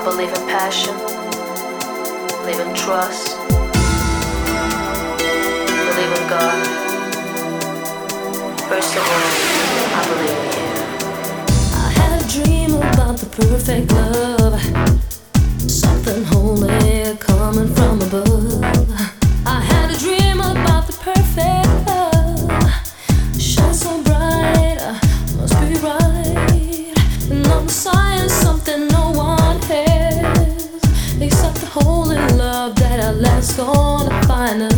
I believe in passion, believe in trust, believe in God. First of all, I believe in you. I had a dream about the perfect love. gonna find a